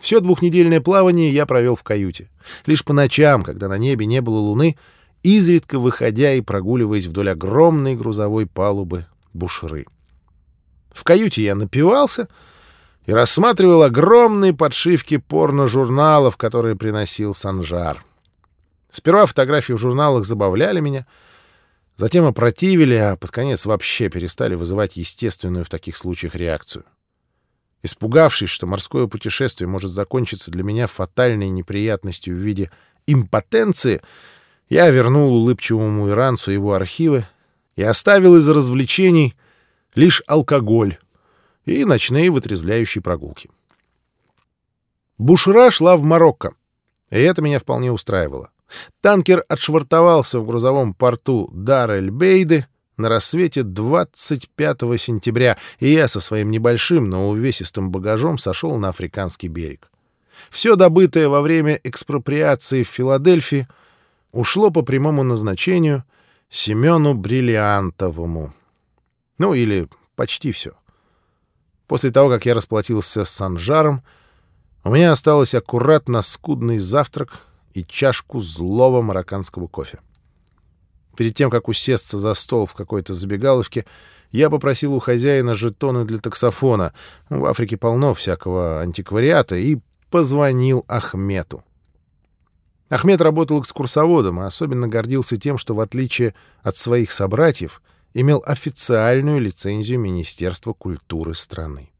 Все двухнедельное плавание я провел в каюте. Лишь по ночам, когда на небе не было луны, изредка выходя и прогуливаясь вдоль огромной грузовой палубы бушры. В каюте я напивался и рассматривал огромные подшивки порно-журналов, которые приносил Санжар. Сперва фотографии в журналах забавляли меня, затем опротивили, а под конец вообще перестали вызывать естественную в таких случаях реакцию. Испугавшись, что морское путешествие может закончиться для меня фатальной неприятностью в виде импотенции, я вернул улыбчивому иранцу его архивы и оставил из развлечений лишь алкоголь и ночные вытрезвляющие прогулки. Бушра шла в Марокко, и это меня вполне устраивало. Танкер отшвартовался в грузовом порту Дар-эль-Бейды на рассвете 25 сентября, и я со своим небольшим, но увесистым багажом сошел на африканский берег. Все добытое во время экспроприации в Филадельфии ушло по прямому назначению Семену Бриллиантовому. Ну, или почти все. После того, как я расплатился с Санжаром, у меня осталось аккуратно скудный завтрак и чашку злого марокканского кофе. Перед тем, как усесться за стол в какой-то забегаловке, я попросил у хозяина жетоны для таксофона. В Африке полно всякого антиквариата, и позвонил Ахмету. Ахмед работал экскурсоводом, и особенно гордился тем, что, в отличие от своих собратьев, имел официальную лицензию Министерства культуры страны.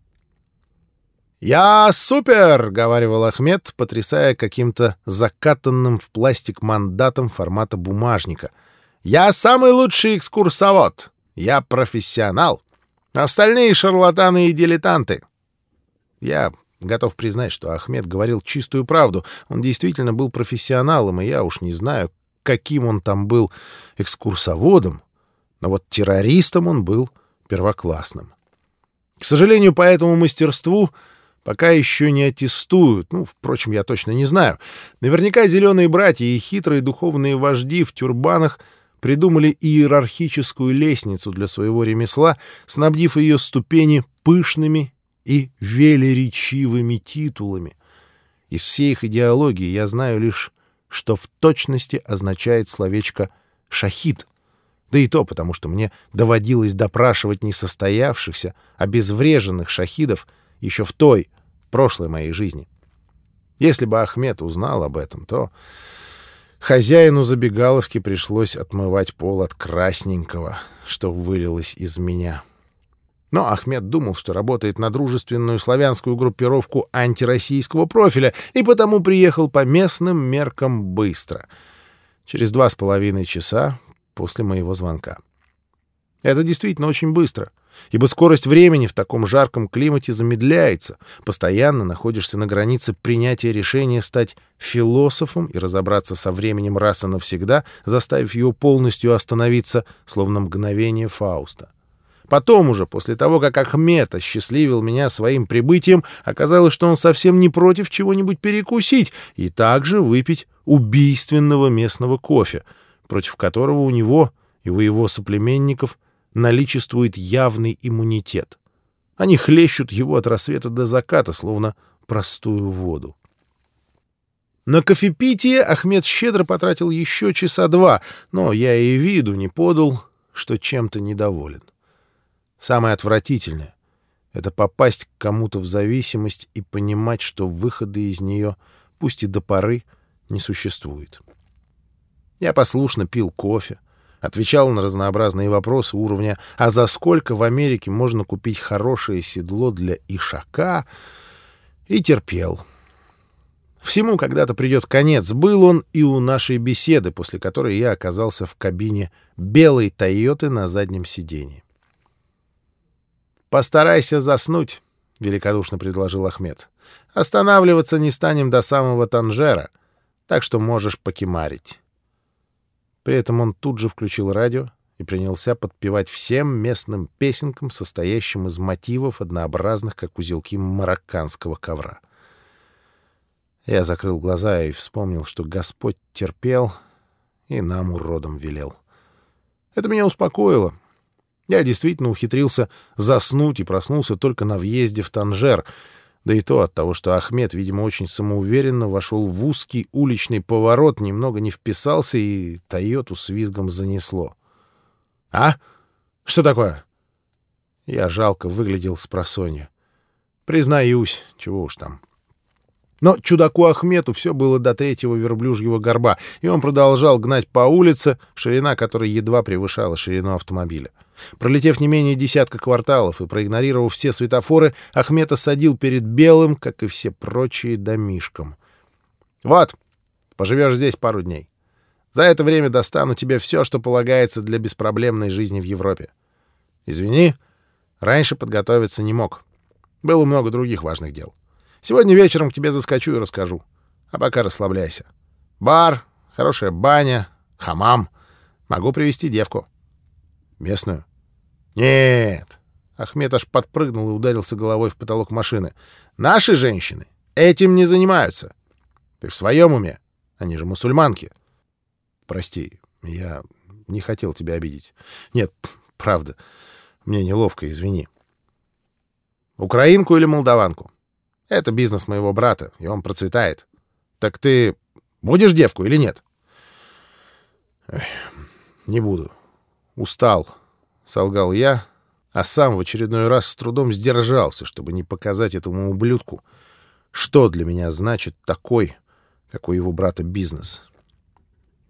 «Я супер!» — говаривал Ахмед, потрясая каким-то закатанным в пластик мандатом формата бумажника — я самый лучший экскурсовод. Я профессионал. Остальные шарлатаны и дилетанты. Я готов признать, что Ахмед говорил чистую правду. Он действительно был профессионалом, и я уж не знаю, каким он там был экскурсоводом, но вот террористом он был первоклассным. К сожалению, по этому мастерству пока еще не аттестуют. Ну, впрочем, я точно не знаю. Наверняка зеленые братья и хитрые духовные вожди в тюрбанах — придумали иерархическую лестницу для своего ремесла, снабдив ее ступени пышными и велеречивыми титулами. Из всей их идеологии я знаю лишь, что в точности означает словечко «шахид». Да и то потому, что мне доводилось допрашивать несостоявшихся, обезвреженных шахидов еще в той, прошлой моей жизни. Если бы Ахмед узнал об этом, то Хозяину забегаловки пришлось отмывать пол от красненького, что вылилось из меня. Но Ахмед думал, что работает на дружественную славянскую группировку антироссийского профиля, и потому приехал по местным меркам быстро, через два с половиной часа после моего звонка. Это действительно очень быстро ибо скорость времени в таком жарком климате замедляется, постоянно находишься на границе принятия решения стать философом и разобраться со временем раз и навсегда, заставив его полностью остановиться, словно мгновение Фауста. Потом уже, после того, как Ахмед осчастливил меня своим прибытием, оказалось, что он совсем не против чего-нибудь перекусить и также выпить убийственного местного кофе, против которого у него и у его соплеменников – наличествует явный иммунитет. Они хлещут его от рассвета до заката, словно простую воду. На кофепитие Ахмед щедро потратил еще часа два, но я и виду не подал, что чем-то недоволен. Самое отвратительное — это попасть к кому-то в зависимость и понимать, что выхода из нее, пусть и до поры, не существует. Я послушно пил кофе, отвечал на разнообразные вопросы уровня «А за сколько в Америке можно купить хорошее седло для ишака?» и терпел. Всему когда-то придет конец. Был он и у нашей беседы, после которой я оказался в кабине белой «Тойоты» на заднем сиденье. «Постарайся заснуть», — великодушно предложил Ахмед. «Останавливаться не станем до самого Танжера, так что можешь покемарить». При этом он тут же включил радио и принялся подпевать всем местным песенкам, состоящим из мотивов, однообразных, как узелки марокканского ковра. Я закрыл глаза и вспомнил, что Господь терпел и нам уродом велел. Это меня успокоило. Я действительно ухитрился заснуть и проснулся только на въезде в Танжер, Да и то от того, что Ахмед, видимо, очень самоуверенно вошел в узкий уличный поворот, немного не вписался, и Тойоту с визгом занесло. «А? Что такое?» Я жалко выглядел с просонья. Признаюсь, чего уж там. Но чудаку Ахмету все было до третьего верблюжьего горба, и он продолжал гнать по улице, ширина которой едва превышала ширину автомобиля. Пролетев не менее десятка кварталов и проигнорировав все светофоры, Ахмед осадил перед белым, как и все прочие, домишком. «Вот, поживешь здесь пару дней. За это время достану тебе все, что полагается для беспроблемной жизни в Европе. Извини, раньше подготовиться не мог. Было много других важных дел. Сегодня вечером к тебе заскочу и расскажу. А пока расслабляйся. Бар, хорошая баня, хамам. Могу привести девку. Местную? Нет. Ахмед аж подпрыгнул и ударился головой в потолок машины. Наши женщины этим не занимаются. Ты в своем уме? Они же мусульманки. Прости, я не хотел тебя обидеть. Нет, правда. Мне неловко, извини. Украинку или молдаванку? Это бизнес моего брата, и он процветает. Так ты будешь девку или нет? Эх, не буду. Устал, солгал я, а сам в очередной раз с трудом сдержался, чтобы не показать этому ублюдку, что для меня значит такой, как у его брата, бизнес.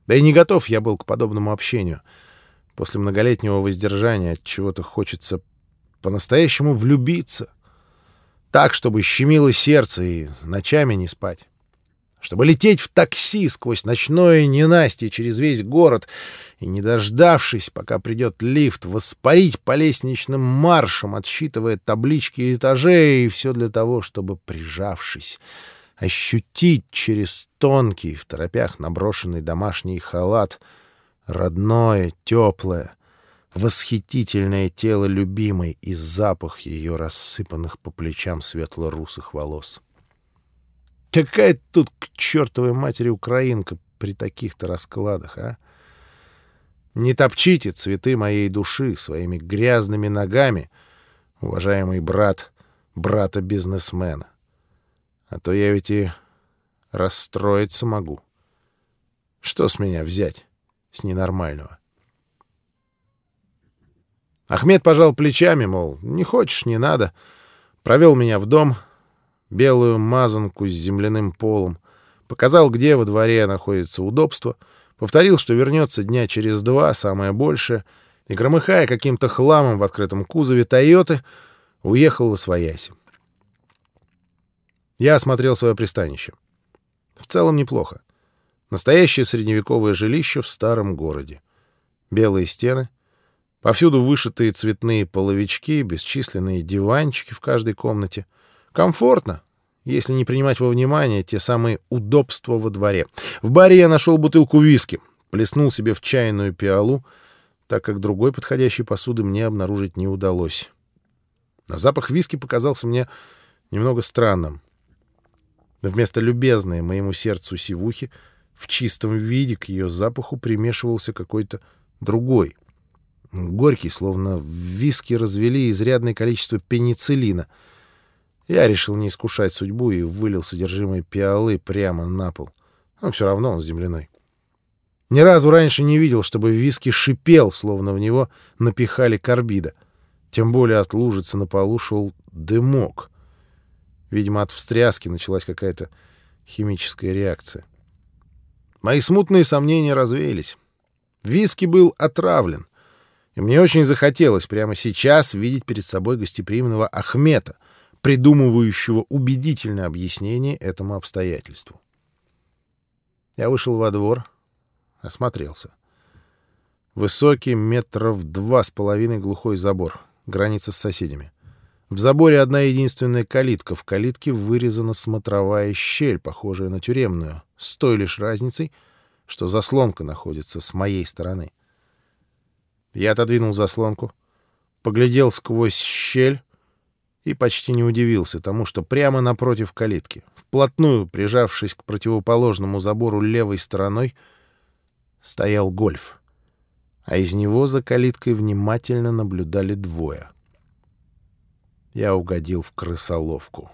Да и не готов я был к подобному общению. После многолетнего воздержания от чего-то хочется по-настоящему влюбиться — так, чтобы щемило сердце и ночами не спать. Чтобы лететь в такси сквозь ночное ненастье через весь город и, не дождавшись, пока придет лифт, воспарить по лестничным маршам, отсчитывая таблички этажей, и все для того, чтобы, прижавшись, ощутить через тонкий, в торопях наброшенный домашний халат, родное, теплое, восхитительное тело любимой и запах ее рассыпанных по плечам светло-русых волос. Какая тут к чертовой матери украинка при таких-то раскладах, а? Не топчите цветы моей души своими грязными ногами, уважаемый брат брата-бизнесмена. А то я ведь и расстроиться могу. Что с меня взять с ненормального? Ахмед пожал плечами, мол, не хочешь, не надо. Провел меня в дом, белую мазанку с земляным полом, показал, где во дворе находится удобство, повторил, что вернется дня через два, самое большее, и, громыхая каким-то хламом в открытом кузове «Тойоты», уехал в Освояси. Я осмотрел свое пристанище. В целом неплохо. Настоящее средневековое жилище в старом городе. Белые стены — Повсюду вышитые цветные половички, бесчисленные диванчики в каждой комнате. Комфортно, если не принимать во внимание те самые удобства во дворе. В баре я нашел бутылку виски, плеснул себе в чайную пиалу, так как другой подходящей посуды мне обнаружить не удалось. На запах виски показался мне немного странным. Вместо любезной моему сердцу сивухи в чистом виде к ее запаху примешивался какой-то другой — Горький, словно в виски развели изрядное количество пенициллина. Я решил не искушать судьбу и вылил содержимое пиалы прямо на пол. Но все равно он земляной. Ни разу раньше не видел, чтобы виски шипел, словно в него напихали карбида. Тем более от лужицы на полу шел дымок. Видимо, от встряски началась какая-то химическая реакция. Мои смутные сомнения развеялись. Виски был отравлен и мне очень захотелось прямо сейчас видеть перед собой гостеприимного Ахмета, придумывающего убедительное объяснение этому обстоятельству. Я вышел во двор, осмотрелся. Высокий, метров два с половиной глухой забор, граница с соседями. В заборе одна единственная калитка. В калитке вырезана смотровая щель, похожая на тюремную, с той лишь разницей, что заслонка находится с моей стороны. Я отодвинул заслонку, поглядел сквозь щель и почти не удивился тому, что прямо напротив калитки, вплотную прижавшись к противоположному забору левой стороной, стоял гольф, а из него за калиткой внимательно наблюдали двое. Я угодил в крысоловку.